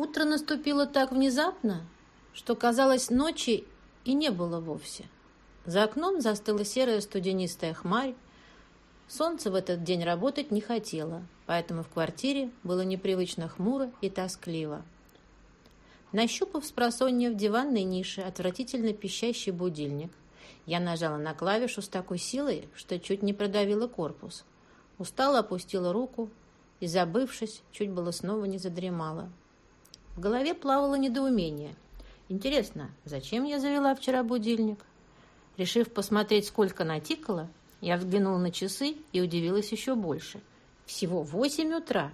Утро наступило так внезапно, что, казалось, ночи и не было вовсе. За окном застыла серая студенистая хмарь. Солнце в этот день работать не хотело, поэтому в квартире было непривычно хмуро и тоскливо. Нащупав с просонья в диванной нише отвратительно пищащий будильник, я нажала на клавишу с такой силой, что чуть не продавила корпус. Устало опустила руку и, забывшись, чуть было снова не задремала. В голове плавало недоумение. Интересно, зачем я завела вчера будильник? Решив посмотреть, сколько натикало, я взглянула на часы и удивилась еще больше. Всего восемь утра.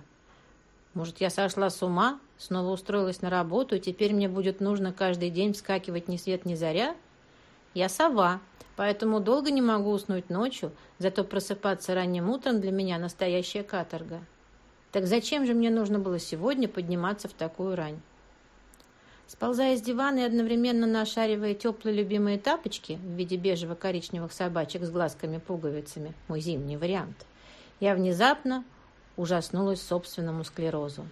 Может, я сошла с ума, снова устроилась на работу, и теперь мне будет нужно каждый день вскакивать ни свет ни заря? Я сова, поэтому долго не могу уснуть ночью, зато просыпаться ранним утром для меня настоящая каторга. Так зачем же мне нужно было сегодня подниматься в такую рань? Сползая с дивана и одновременно нашаривая теплые любимые тапочки в виде бежево-коричневых собачек с глазками-пуговицами, мой зимний вариант, я внезапно ужаснулась собственному склерозу.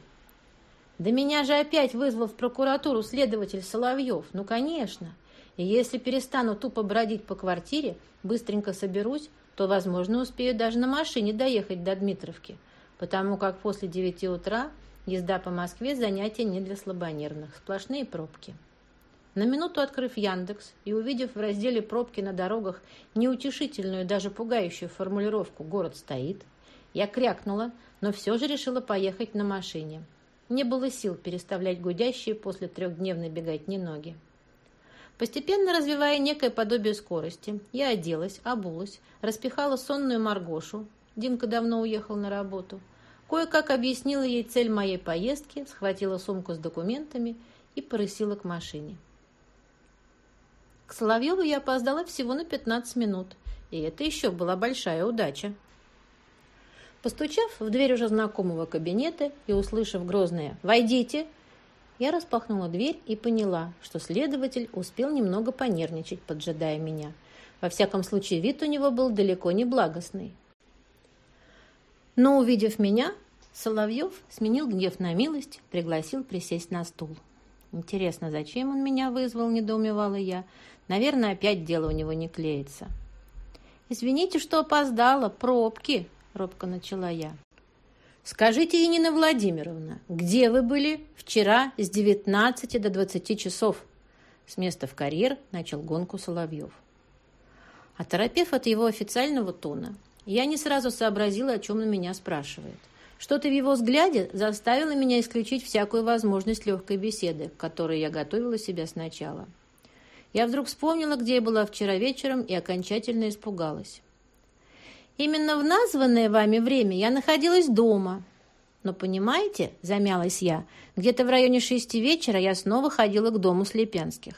Да меня же опять вызвал в прокуратуру следователь Соловьев. Ну, конечно. И если перестану тупо бродить по квартире, быстренько соберусь, то, возможно, успею даже на машине доехать до Дмитровки, потому как после девяти утра езда по Москве занятие не для слабонервных, сплошные пробки. На минуту открыв Яндекс и увидев в разделе «Пробки на дорогах» неутешительную, даже пугающую формулировку «Город стоит», я крякнула, но все же решила поехать на машине. Не было сил переставлять гудящие после трехдневной беготни ноги. Постепенно развивая некое подобие скорости, я оделась, обулась, распихала сонную Маргошу, Димка давно уехал на работу, кое-как объяснила ей цель моей поездки, схватила сумку с документами и порысила к машине. К Соловьеву я опоздала всего на 15 минут, и это еще была большая удача. Постучав в дверь уже знакомого кабинета и услышав грозное «Войдите!», я распахнула дверь и поняла, что следователь успел немного понервничать, поджидая меня. Во всяком случае, вид у него был далеко не благостный. Но, увидев меня, Соловьев сменил гнев на милость, пригласил присесть на стул. Интересно, зачем он меня вызвал, недоумевала я. Наверное, опять дело у него не клеится. «Извините, что опоздала. Пробки», робко начала я. «Скажите, Енина Владимировна, где вы были вчера с 19 до 20 часов?» С места в карьер начал гонку Соловьев. Оторопев от его официального тона, я не сразу сообразила, о чем он меня спрашивает. Что-то в его взгляде заставило меня исключить всякую возможность легкой беседы, к которой я готовила себя сначала. Я вдруг вспомнила, где я была вчера вечером, и окончательно испугалась. Именно в названное вами время я находилась дома. Но, понимаете, замялась я, где-то в районе шести вечера я снова ходила к дому Слепянских.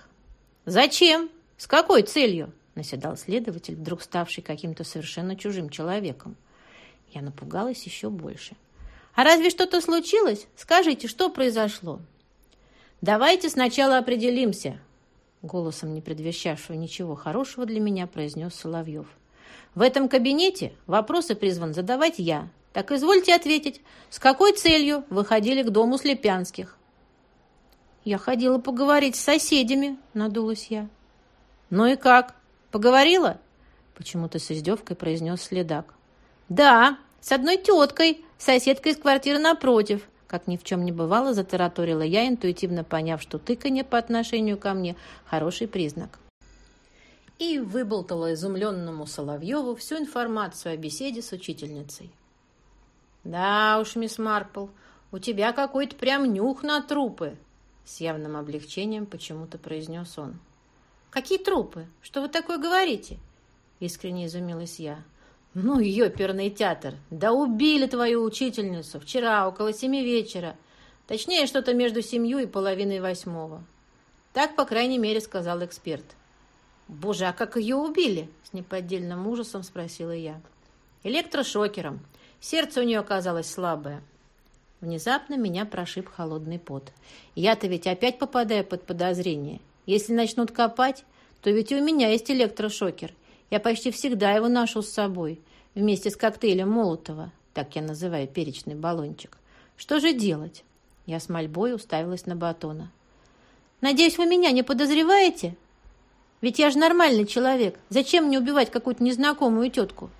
«Зачем? С какой целью?» – наседал следователь, вдруг ставший каким-то совершенно чужим человеком. Я напугалась еще больше. «А разве что-то случилось? Скажите, что произошло?» «Давайте сначала определимся», – голосом, не предвещавшего ничего хорошего для меня, произнес Соловьев. В этом кабинете вопросы призван задавать я. Так извольте ответить, с какой целью вы ходили к дому Слепянских? Я ходила поговорить с соседями, надулась я. Ну и как? Поговорила? Почему-то с издевкой произнес следак. Да, с одной теткой, соседкой из квартиры напротив. Как ни в чем не бывало, затараторила я, интуитивно поняв, что тыканье по отношению ко мне – хороший признак и выболтала изумленному Соловьеву всю информацию о беседе с учительницей. «Да уж, мисс Марпл, у тебя какой-то прям нюх на трупы!» С явным облегчением почему-то произнес он. «Какие трупы? Что вы такое говорите?» Искренне изумилась я. «Ну, ёперный театр! Да убили твою учительницу вчера около семи вечера. Точнее, что-то между семью и половиной восьмого. Так, по крайней мере, сказал эксперт. «Боже, а как ее убили?» – с неподдельным ужасом спросила я. «Электрошокером. Сердце у нее оказалось слабое». Внезапно меня прошиб холодный пот. Я-то ведь опять попадаю под подозрение. Если начнут копать, то ведь и у меня есть электрошокер. Я почти всегда его ношу с собой, вместе с коктейлем Молотова. Так я называю перечный баллончик. Что же делать? Я с мольбой уставилась на Батона. «Надеюсь, вы меня не подозреваете? Ведь я же нормальный человек. Зачем мне убивать какую-то незнакомую тетку?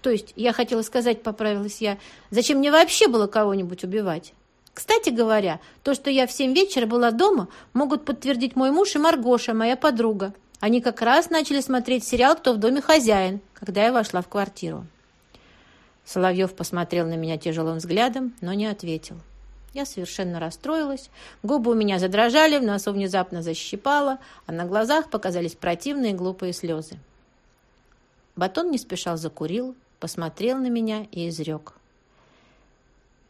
То есть, я хотела сказать, поправилась я, зачем мне вообще было кого-нибудь убивать? Кстати говоря, то, что я в семь вечера была дома, могут подтвердить мой муж и Маргоша, моя подруга. Они как раз начали смотреть сериал «Кто в доме хозяин», когда я вошла в квартиру. Соловьев посмотрел на меня тяжелым взглядом, но не ответил. Я совершенно расстроилась, губы у меня задрожали, в носу внезапно защипало, а на глазах показались противные глупые слезы. Батон не спеша закурил, посмотрел на меня и изрек.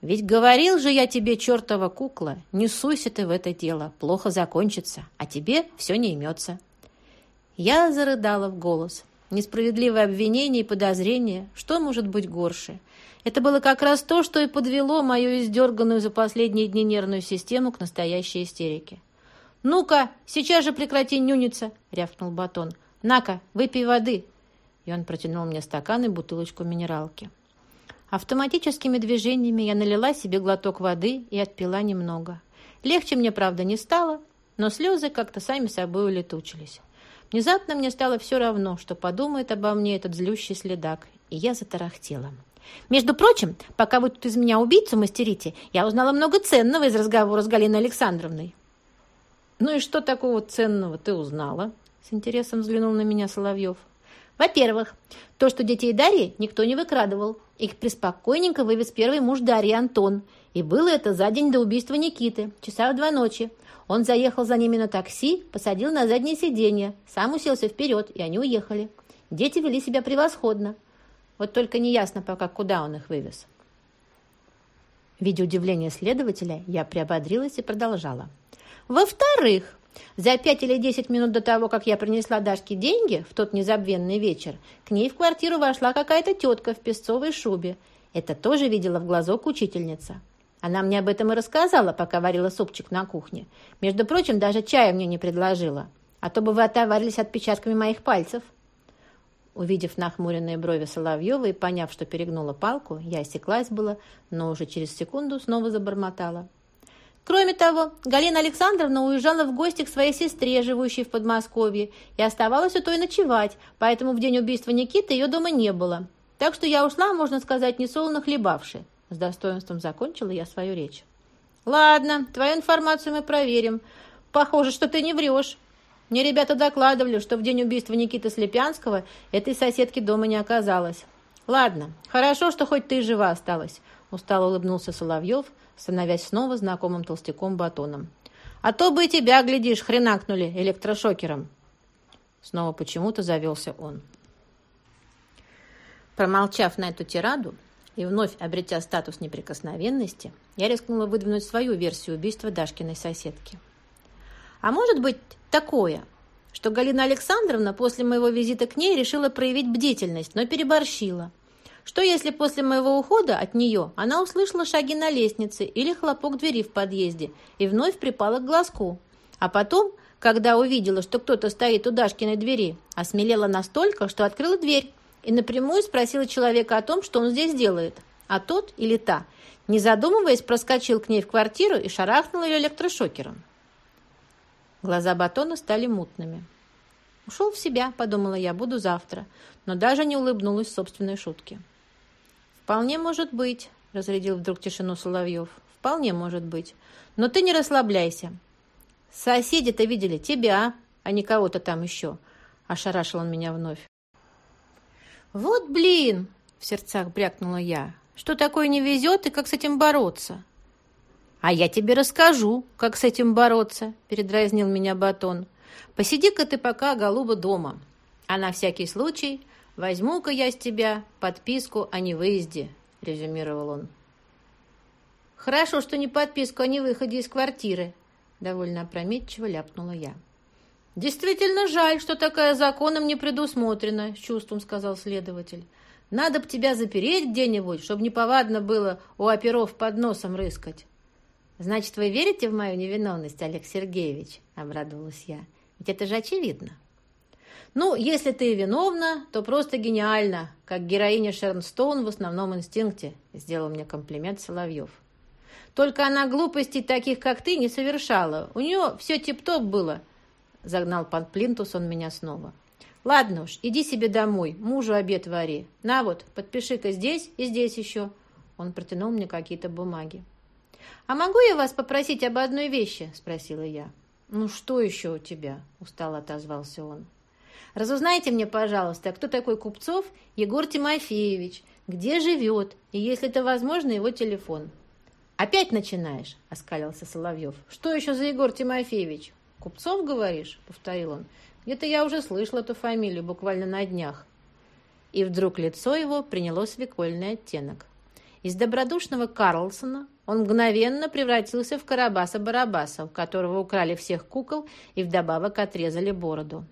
«Ведь говорил же я тебе, чертова кукла, не суйся ты в это дело, плохо закончится, а тебе все не имется». Я зарыдала в голос. Несправедливое обвинение и подозрение, что может быть горше? Это было как раз то, что и подвело мою издерганную за последние дни нервную систему к настоящей истерике. «Ну-ка, сейчас же прекрати нюниться!» — рявкнул Батон. «На-ка, выпей воды!» И он протянул мне стакан и бутылочку минералки. Автоматическими движениями я налила себе глоток воды и отпила немного. Легче мне, правда, не стало, но слезы как-то сами собой улетучились. Внезапно мне стало все равно, что подумает обо мне этот злющий следак, и я затарахтела. Между прочим, пока вы тут из меня убийцу мастерите, я узнала много ценного из разговора с Галиной Александровной. «Ну и что такого ценного ты узнала?» С интересом взглянул на меня Соловьев. Во-первых, то, что детей Дарьи никто не выкрадывал. Их преспокойненько вывез первый муж Дарьи, Антон. И было это за день до убийства Никиты, часа в два ночи. Он заехал за ними на такси, посадил на заднее сиденье, сам уселся вперед, и они уехали. Дети вели себя превосходно. Вот только неясно пока, куда он их вывез. Видя удивление следователя, я приободрилась и продолжала. Во-вторых, за пять или десять минут до того, как я принесла Дашке деньги в тот незабвенный вечер, к ней в квартиру вошла какая-то тетка в песцовой шубе. Это тоже видела в глазок учительница. Она мне об этом и рассказала, пока варила супчик на кухне. Между прочим, даже чая мне не предложила. А то бы вы отоварились отпечатками моих пальцев. Увидев нахмуренные брови Соловьева и поняв, что перегнула палку, я осеклась было, но уже через секунду снова забормотала. Кроме того, Галина Александровна уезжала в гости к своей сестре, живущей в Подмосковье, и оставалась у той ночевать, поэтому в день убийства Никиты ее дома не было. Так что я ушла, можно сказать, несолоно хлебавши. С достоинством закончила я свою речь. «Ладно, твою информацию мы проверим. Похоже, что ты не врешь. Мне ребята докладывали, что в день убийства Никиты Слепянского этой соседки дома не оказалось. Ладно, хорошо, что хоть ты жива осталась», — устало улыбнулся Соловьев, становясь снова знакомым толстяком Батоном. «А то бы и тебя, глядишь, хренакнули электрошокером!» Снова почему-то завелся он. Промолчав на эту тираду и вновь обретя статус неприкосновенности, я рискнула выдвинуть свою версию убийства Дашкиной соседки. А может быть такое, что Галина Александровна после моего визита к ней решила проявить бдительность, но переборщила – что если после моего ухода от нее она услышала шаги на лестнице или хлопок двери в подъезде и вновь припала к глазку? А потом, когда увидела, что кто-то стоит у Дашкиной двери, осмелела настолько, что открыла дверь и напрямую спросила человека о том, что он здесь делает. А тот или та, не задумываясь, проскочил к ней в квартиру и шарахнул ее электрошокером. Глаза Батона стали мутными. «Ушел в себя», — подумала я, — «буду завтра», но даже не улыбнулась собственной шутке. «Вполне может быть», — разрядил вдруг тишину Соловьев. «Вполне может быть. Но ты не расслабляйся. Соседи-то видели тебя, а не кого-то там еще», — ошарашил он меня вновь. «Вот блин!» — в сердцах брякнула я. «Что такое не везет и как с этим бороться?» «А я тебе расскажу, как с этим бороться», — передразнил меня Батон. «Посиди-ка ты пока, голуба, дома. А на всякий случай «Возьму-ка я с тебя подписку о невыезде», — резюмировал он. «Хорошо, что не подписку о невыходе из квартиры», — довольно опрометчиво ляпнула я. «Действительно жаль, что такая законом не предусмотрена», — с чувством сказал следователь. «Надо б тебя запереть где-нибудь, чтобы неповадно было у оперов под носом рыскать». «Значит, вы верите в мою невиновность, Олег Сергеевич?» — обрадовалась я. «Ведь это же очевидно». Ну, если ты виновна, то просто гениально, как героиня Шернстоун в основном инстинкте, сделал мне комплимент Соловьев. Только она глупостей таких, как ты, не совершала. У нее все тип-топ было. Загнал под плинтус он меня снова. Ладно уж, иди себе домой, мужу обед вари. На вот, подпиши-ка здесь и здесь еще. Он протянул мне какие-то бумаги. «А могу я вас попросить об одной вещи?» – спросила я. «Ну что еще у тебя?» – устало отозвался он. «Разузнайте мне, пожалуйста, кто такой Купцов Егор Тимофеевич, где живет, и, если это возможно, его телефон». «Опять начинаешь?» – оскалился Соловьев. «Что еще за Егор Тимофеевич?» «Купцов, говоришь?» – повторил он. «Где-то я уже слышал эту фамилию буквально на днях». И вдруг лицо его приняло свекольный оттенок. Из добродушного Карлсона он мгновенно превратился в Карабаса-Барабаса, у которого украли всех кукол и вдобавок отрезали бороду.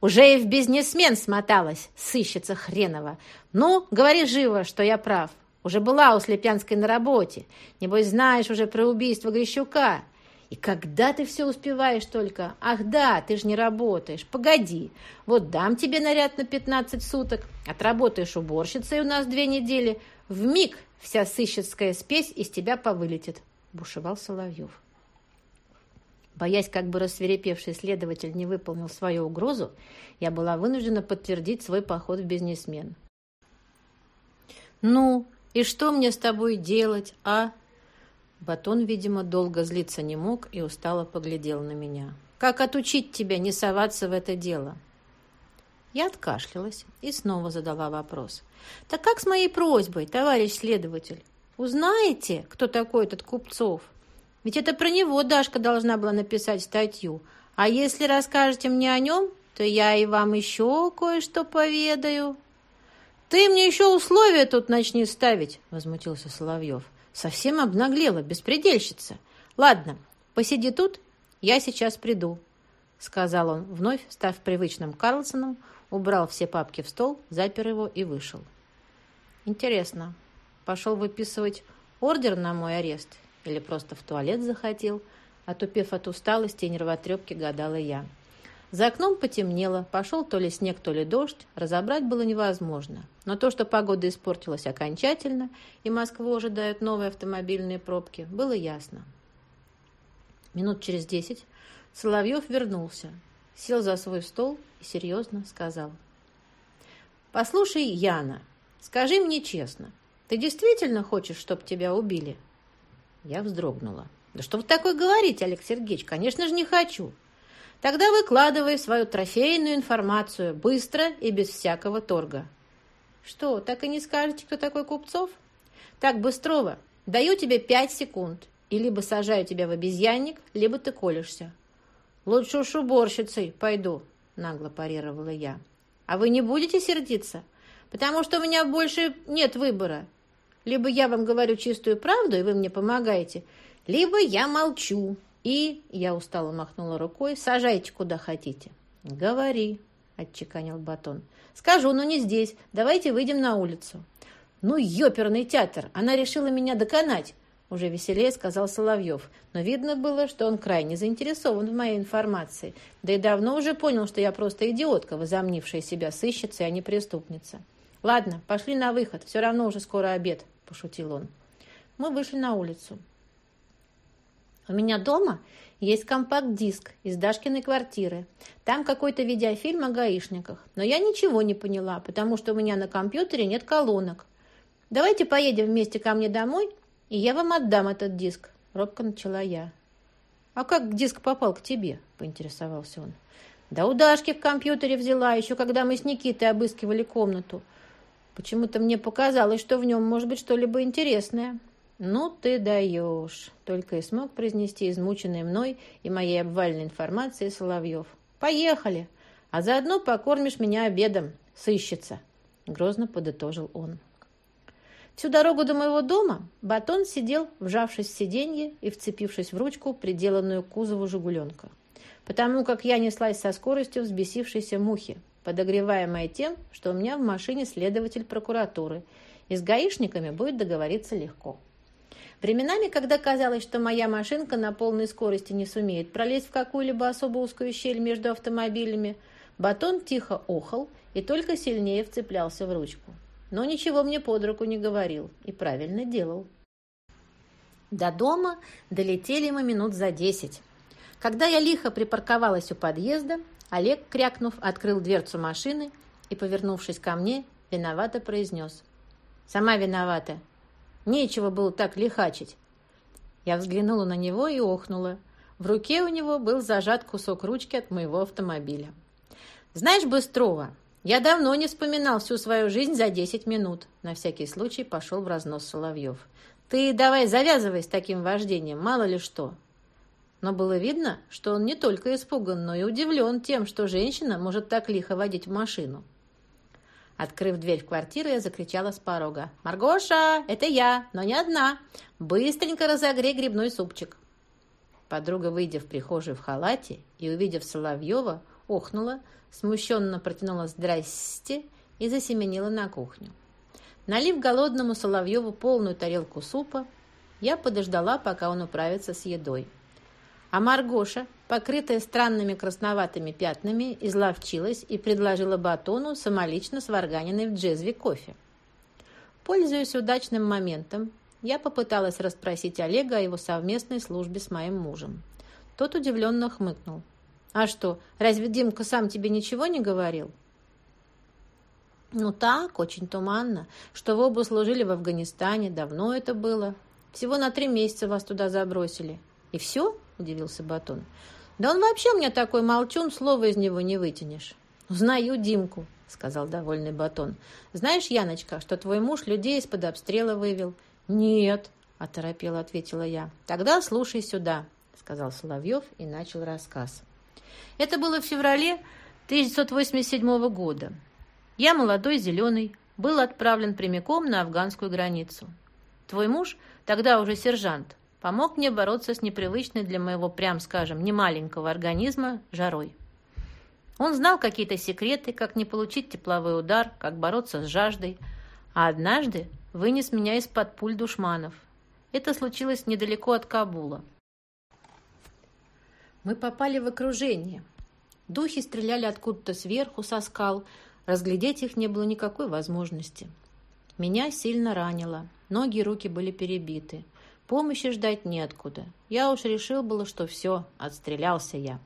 «Уже и в бизнесмен смоталась, сыщица хренова. Ну, говори живо, что я прав. Уже была у Слепянской на работе. Небось, знаешь уже про убийство Грищука. И когда ты все успеваешь только? Ах да, ты же не работаешь. Погоди, вот дам тебе наряд на 15 суток. Отработаешь уборщицей у нас две недели. В миг вся сыщицкая спесь из тебя повылетит», – бушевал Соловьев. Боясь, как бы рассверепевший следователь не выполнил свою угрозу, я была вынуждена подтвердить свой поход в бизнесмен. «Ну, и что мне с тобой делать, а?» Батон, видимо, долго злиться не мог и устало поглядел на меня. «Как отучить тебя не соваться в это дело?» Я откашлялась и снова задала вопрос. «Так как с моей просьбой, товарищ следователь? Узнаете, кто такой этот Купцов? Ведь это про него Дашка должна была написать статью. А если расскажете мне о нем, то я и вам еще кое-что поведаю». «Ты мне еще условия тут начни ставить», — возмутился Соловьев. «Совсем обнаглела, беспредельщица. Ладно, посиди тут, я сейчас приду», — сказал он, вновь став привычным Карлсоном, убрал все папки в стол, запер его и вышел. Интересно, пошел выписывать ордер на мой арест или просто в туалет захотел? Отупев от усталости и нервотрепки, гадала я. За окном потемнело, пошел то ли снег, то ли дождь, разобрать было невозможно. Но то, что погода испортилась окончательно, и Москву ожидают новые автомобильные пробки, было ясно. Минут через десять Соловьев вернулся, сел за свой стол и серьезно сказал. «Послушай, Яна, скажи мне честно, ты действительно хочешь, чтобы тебя убили?» Я вздрогнула. «Да что вы такое говорите, Олег Сергеевич? Конечно же, не хочу. Тогда выкладывай свою трофейную информацию быстро и без всякого торга». «Что, так и не скажете, кто такой Купцов?» «Так, Быстрова, даю тебе пять секунд, и либо сажаю тебя в обезьянник, либо ты колешься. «Лучше уж уборщицей пойду», — нагло парировала я. «А вы не будете сердиться? Потому что у меня больше нет выбора. Либо я вам говорю чистую правду, и вы мне помогаете, либо я молчу. И, я устало махнула рукой, сажайте куда хотите». «Говори», — отчеканил Батон. «Скажу, но не здесь. Давайте выйдем на улицу». «Ну, ёперный театр! Она решила меня доконать!» Уже веселее сказал Соловьев, но видно было, что он крайне заинтересован в моей информации, да и давно уже понял, что я просто идиотка, возомнившая себя сыщицей, а не преступница. «Ладно, пошли на выход, все равно уже скоро обед», – пошутил он. Мы вышли на улицу. «У меня дома есть компакт-диск из Дашкиной квартиры. Там какой-то видеофильм о гаишниках. Но я ничего не поняла, потому что у меня на компьютере нет колонок. Давайте поедем вместе ко мне домой и я вам отдам этот диск», — робко начала я. «А как диск попал к тебе?» — поинтересовался он. «Да у Дашки в компьютере взяла, еще когда мы с Никитой обыскивали комнату. Почему-то мне показалось, что в нем может быть что-либо интересное». «Ну ты даешь!» — только и смог произнести измученный мной и моей обвальной информацией Соловьев. «Поехали! А заодно покормишь меня обедом, сыщется!» — грозно подытожил он. Всю дорогу до моего дома Батон сидел, вжавшись в сиденье и вцепившись в ручку, приделанную к кузову «Жигуленка». Потому как я неслась со скоростью взбесившейся мухи, подогреваемая тем, что у меня в машине следователь прокуратуры, и с гаишниками будет договориться легко. Временами, когда казалось, что моя машинка на полной скорости не сумеет пролезть в какую-либо особо узкую щель между автомобилями, Батон тихо охал и только сильнее вцеплялся в ручку но ничего мне под руку не говорил и правильно делал. До дома долетели мы минут за десять. Когда я лихо припарковалась у подъезда, Олег, крякнув, открыл дверцу машины и, повернувшись ко мне, виновато произнес. «Сама виновата. Нечего было так лихачить». Я взглянула на него и охнула. В руке у него был зажат кусок ручки от моего автомобиля. «Знаешь, Быстрова, я давно не вспоминал всю свою жизнь за десять минут». На всякий случай пошел в разнос Соловьев. «Ты давай завязывай с таким вождением, мало ли что». Но было видно, что он не только испуган, но и удивлен тем, что женщина может так лихо водить машину. Открыв дверь в квартиру, я закричала с порога. «Маргоша, это я, но не одна. Быстренько разогрей грибной супчик». Подруга, выйдя в прихожую в халате и увидев Соловьева, охнула, смущенно протянула «здрасте» и засеменила на кухню. Налив голодному Соловьеву полную тарелку супа, я подождала, пока он управится с едой. А Маргоша, покрытая странными красноватыми пятнами, изловчилась и предложила батону самолично сварганенный в джезве кофе. Пользуясь удачным моментом, я попыталась расспросить Олега о его совместной службе с моим мужем. Тот удивленно хмыкнул. «А что, разве Димка сам тебе ничего не говорил?» «Ну так, очень туманно, что вы оба служили в Афганистане, давно это было. Всего на три месяца вас туда забросили. И все?» – удивился Батон. «Да он вообще у меня такой молчун, слова из него не вытянешь». «Знаю Димку», – сказал довольный Батон. «Знаешь, Яночка, что твой муж людей из-под обстрела вывел?» «Нет», – оторопела ответила я. «Тогда слушай сюда», – сказал Соловьев и начал рассказ. Это было в феврале 1987 года. Я, молодой, зеленый, был отправлен прямиком на афганскую границу. Твой муж, тогда уже сержант, помог мне бороться с непривычной для моего, прям скажем, немаленького организма жарой. Он знал какие-то секреты, как не получить тепловой удар, как бороться с жаждой. А однажды вынес меня из-под пуль душманов. Это случилось недалеко от Кабула. Мы попали в окружение. Духи стреляли откуда-то сверху, со скал. Разглядеть их не было никакой возможности. Меня сильно ранило. Ноги и руки были перебиты. Помощи ждать неоткуда. Я уж решил было, что все, отстрелялся я.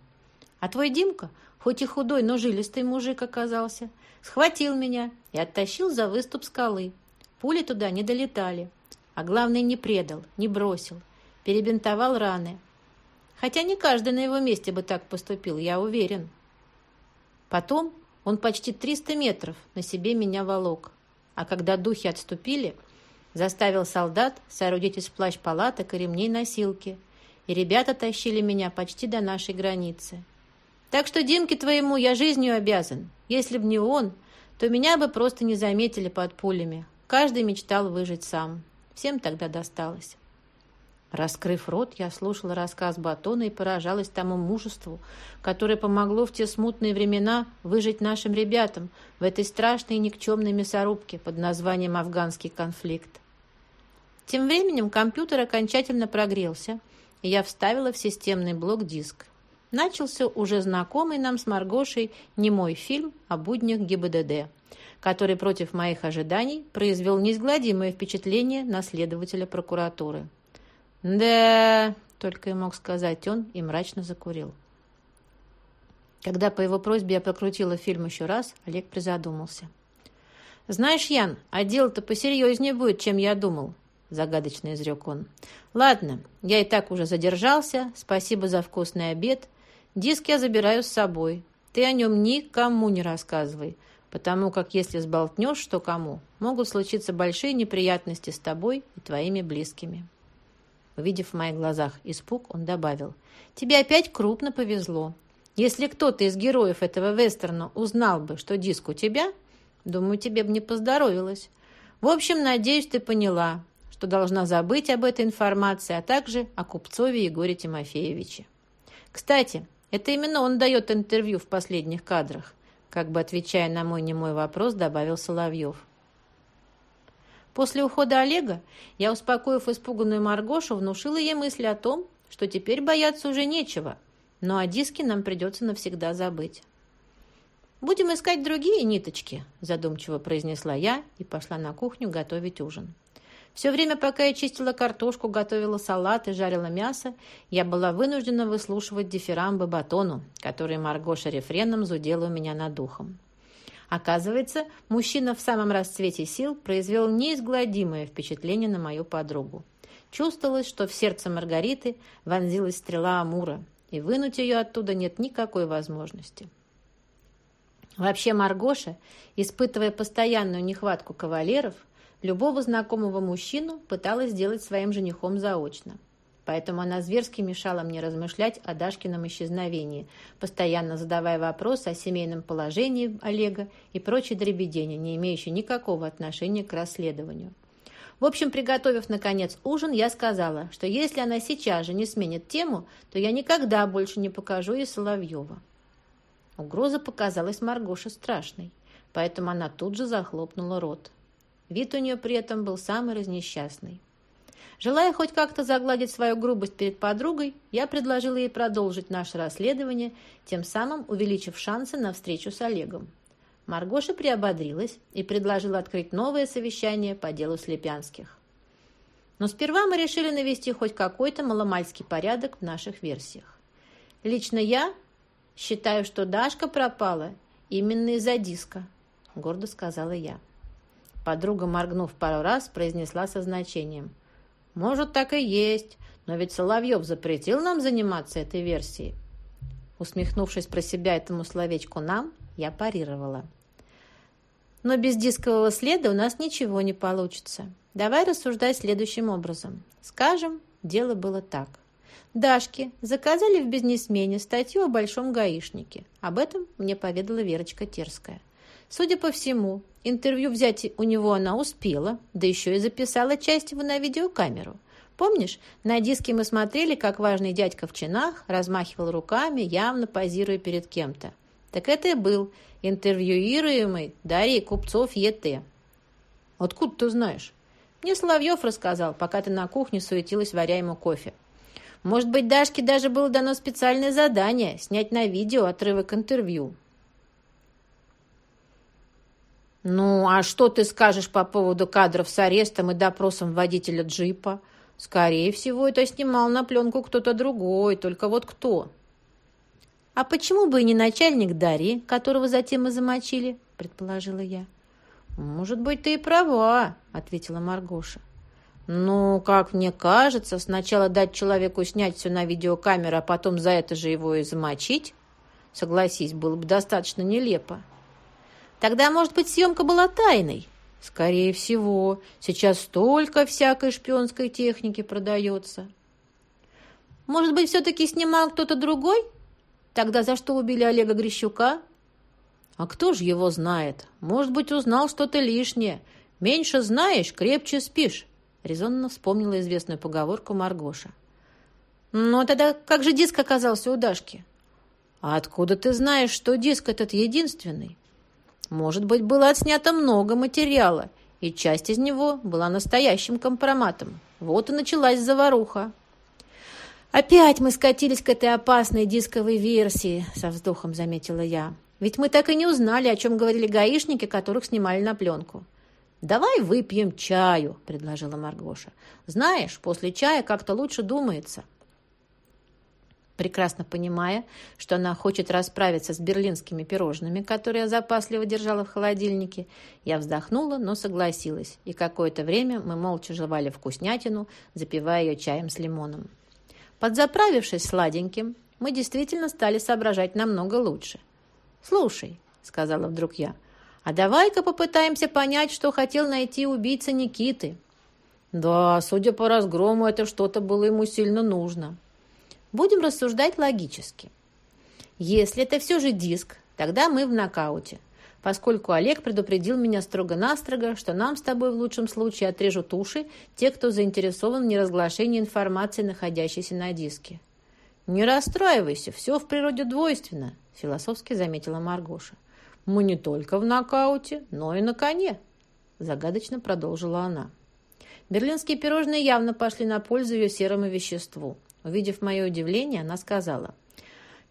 А твой Димка, хоть и худой, но жилистый мужик оказался, схватил меня и оттащил за выступ скалы. Пули туда не долетали. А главное, не предал, не бросил. Перебинтовал раны. Хотя не каждый на его месте бы так поступил, я уверен. Потом он почти 300 метров на себе меня волок. А когда духи отступили, Заставил солдат соорудить из плащ-палаток и ремней носилки. И ребята тащили меня почти до нашей границы. Так что Димке твоему я жизнью обязан. Если б не он, то меня бы просто не заметили под пулями. Каждый мечтал выжить сам. Всем тогда досталось. Раскрыв рот, я слушала рассказ Батона и поражалась тому мужеству, которое помогло в те смутные времена выжить нашим ребятам в этой страшной и никчемной мясорубке под названием «Афганский конфликт». Тем временем компьютер окончательно прогрелся, и я вставила в системный блок диск. Начался уже знакомый нам с Маргошей немой фильм о буднях ГИБДД, который против моих ожиданий произвел неизгладимое впечатление на следователя прокуратуры. «Да...» — только и мог сказать он и мрачно закурил. Когда по его просьбе я прокрутила фильм еще раз, Олег призадумался. «Знаешь, Ян, а дело-то посерьезнее будет, чем я думал», — загадочно изрек он. «Ладно, я и так уже задержался. Спасибо за вкусный обед. Диск я забираю с собой. Ты о нем никому не рассказывай, потому как если сболтнешь, что кому, могут случиться большие неприятности с тобой и твоими близкими». Увидев в моих глазах испуг, он добавил, «Тебе опять крупно повезло. Если кто-то из героев этого вестерна узнал бы, что диск у тебя, думаю, тебе бы не поздоровилось. В общем, надеюсь, ты поняла, что должна забыть об этой информации, а также о Купцове Егоре Тимофеевиче. Кстати, это именно он дает интервью в последних кадрах, как бы отвечая на мой немой вопрос, добавил Соловьев. После ухода Олега я, успокоив испуганную Маргошу, внушила ей мысль о том, что теперь бояться уже нечего, но о диске нам придется навсегда забыть. «Будем искать другие ниточки», – задумчиво произнесла я и пошла на кухню готовить ужин. Все время, пока я чистила картошку, готовила салат и жарила мясо, я была вынуждена выслушивать дифирамбы батону, которые Маргоша рефреном зудела у меня над духом. Оказывается, мужчина в самом расцвете сил произвел неизгладимое впечатление на мою подругу. Чувствовалось, что в сердце Маргариты вонзилась стрела Амура, и вынуть ее оттуда нет никакой возможности. Вообще Маргоша, испытывая постоянную нехватку кавалеров, любого знакомого мужчину пыталась сделать своим женихом заочно. Поэтому она зверски мешала мне размышлять о Дашкином исчезновении, постоянно задавая вопросы о семейном положении Олега и прочей дребедени, не имеющей никакого отношения к расследованию. В общем, приготовив, наконец, ужин, я сказала, что если она сейчас же не сменит тему, то я никогда больше не покажу ей Соловьева. Угроза показалась Маргоше страшной, поэтому она тут же захлопнула рот. Вид у нее при этом был самый разнесчастный. Желая хоть как-то загладить свою грубость перед подругой, я предложила ей продолжить наше расследование, тем самым увеличив шансы на встречу с Олегом. Маргоша приободрилась и предложила открыть новое совещание по делу Слепянских. Но сперва мы решили навести хоть какой-то маломальский порядок в наших версиях. Лично я считаю, что Дашка пропала именно из-за диска, гордо сказала я. Подруга, моргнув пару раз, произнесла со значением. «Может, так и есть, но ведь Соловьев запретил нам заниматься этой версией». Усмехнувшись про себя этому словечку «нам», я парировала. «Но без дискового следа у нас ничего не получится. Давай рассуждать следующим образом. Скажем, дело было так. Дашке заказали в бизнесмене статью о большом гаишнике. Об этом мне поведала Верочка Терская. Судя по всему, интервью взять у него она успела, да еще и записала часть его на видеокамеру. Помнишь, на диске мы смотрели, как важный дядька в чинах размахивал руками, явно позируя перед кем-то. Так это и был интервьюируемый Дарьей Купцов ЕТ. Откуда ты знаешь? Мне Соловьев рассказал, пока ты на кухне суетилась, варя ему кофе. Может быть, Дашке даже было дано специальное задание снять на видео отрывок интервью. «Ну, а что ты скажешь по поводу кадров с арестом и допросом водителя джипа? Скорее всего, это снимал на пленку кто-то другой, только вот кто?» «А почему бы и не начальник Дарьи, которого затем и замочили?» – предположила я. «Может быть, ты и права», – ответила Маргоша. «Ну, как мне кажется, сначала дать человеку снять все на видеокамеру, а потом за это же его и замочить, согласись, было бы достаточно нелепо». Тогда, может быть, съемка была тайной? Скорее всего. Сейчас столько всякой шпионской техники продается. Может быть, все-таки снимал кто-то другой? Тогда за что убили Олега Грищука? А кто же его знает? Может быть, узнал что-то лишнее. Меньше знаешь, крепче спишь. Резонно вспомнила известную поговорку Маргоша. «Ну, тогда как же диск оказался у Дашки?» «А откуда ты знаешь, что диск этот единственный?» Может быть, было отснято много материала, и часть из него была настоящим компроматом. Вот и началась заваруха. «Опять мы скатились к этой опасной дисковой версии», — со вздохом заметила я. «Ведь мы так и не узнали, о чем говорили гаишники, которых снимали на пленку». «Давай выпьем чаю», — предложила Маргоша. «Знаешь, после чая как-то лучше думается» прекрасно понимая, что она хочет расправиться с берлинскими пирожными, которые я запасливо держала в холодильнике, я вздохнула, но согласилась, и какое-то время мы молча жевали вкуснятину, запивая ее чаем с лимоном. Подзаправившись сладеньким, мы действительно стали соображать намного лучше. «Слушай», — сказала вдруг я, — «а давай-ка попытаемся понять, что хотел найти убийца Никиты». «Да, судя по разгрому, это что-то было ему сильно нужно». Будем рассуждать логически. Если это все же диск, тогда мы в нокауте, поскольку Олег предупредил меня строго-настрого, что нам с тобой в лучшем случае отрежут уши те, кто заинтересован в неразглашении информации, находящейся на диске. «Не расстраивайся, все в природе двойственно», – философски заметила Маргоша. «Мы не только в нокауте, но и на коне», – загадочно продолжила она. Берлинские пирожные явно пошли на пользу ее серому веществу – Увидев мое удивление, она сказала,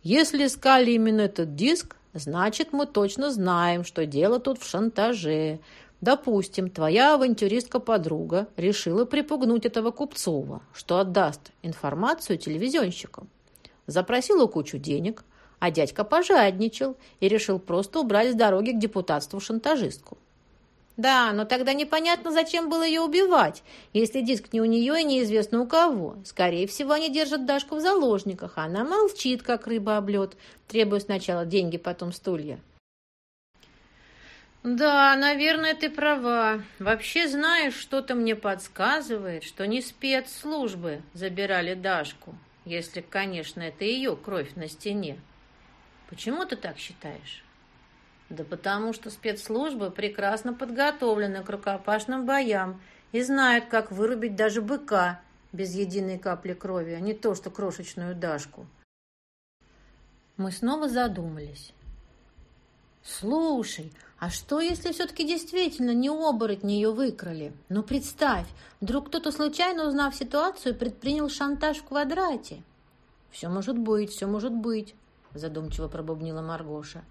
«Если искали именно этот диск, значит, мы точно знаем, что дело тут в шантаже. Допустим, твоя авантюристка-подруга решила припугнуть этого Купцова, что отдаст информацию телевизионщикам. Запросила кучу денег, а дядька пожадничал и решил просто убрать с дороги к депутатству шантажистку. Да, но тогда непонятно, зачем было ее убивать, если диск не у нее и неизвестно у кого. Скорее всего, они держат Дашку в заложниках, а она молчит, как рыба об лед, требуя сначала деньги, потом стулья. «Да, наверное, ты права. Вообще, знаешь, что-то мне подсказывает, что не спецслужбы забирали Дашку, если, конечно, это ее кровь на стене. Почему ты так считаешь?» «Да потому что спецслужбы прекрасно подготовлены к рукопашным боям и знают, как вырубить даже быка без единой капли крови, а не то, что крошечную Дашку». Мы снова задумались. «Слушай, а что, если все-таки действительно не оборотни ее выкрали? Ну, представь, вдруг кто-то, случайно узнав ситуацию, предпринял шантаж в квадрате. Все может быть, все может быть, задумчиво пробубнила Маргоша.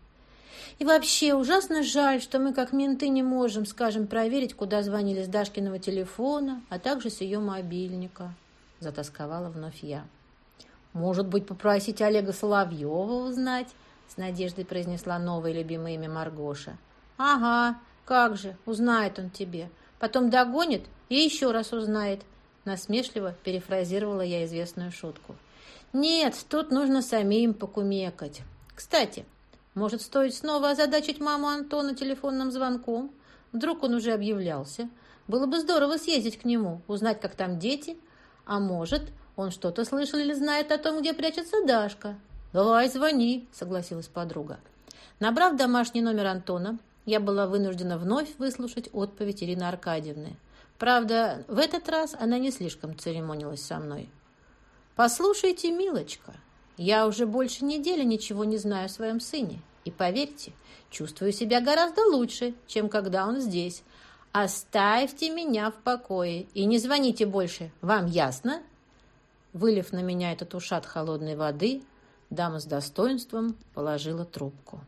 И вообще, ужасно жаль, что мы, как менты, не можем, скажем, проверить, куда звонили с Дашкиного телефона, а также с ее мобильника, затасковала вновь я. Может быть, попросить Олега Соловьева узнать? С надеждой произнесла новое любимое имя Маргоша. «Ага, как же, узнает он тебе. Потом догонит и еще раз узнает», насмешливо перефразировала я известную шутку. «Нет, тут нужно самим покумекать. Кстати, может, стоит снова озадачить маму Антона телефонным звонком? Вдруг он уже объявлялся. Было бы здорово съездить к нему, узнать, как там дети. А может, он что-то слышал или знает о том, где прячется Дашка. «Давай, звони», — согласилась подруга. Набрав домашний номер Антона, я была вынуждена вновь выслушать отповедь Ирины Аркадьевны. Правда, в этот раз она не слишком церемонилась со мной. «Послушайте, милочка, я уже больше недели ничего не знаю о своем сыне. И поверьте, чувствую себя гораздо лучше, чем когда он здесь. Оставьте меня в покое и не звоните больше. Вам ясно?» Вылив на меня этот ушат холодной воды, дама с достоинством положила трубку.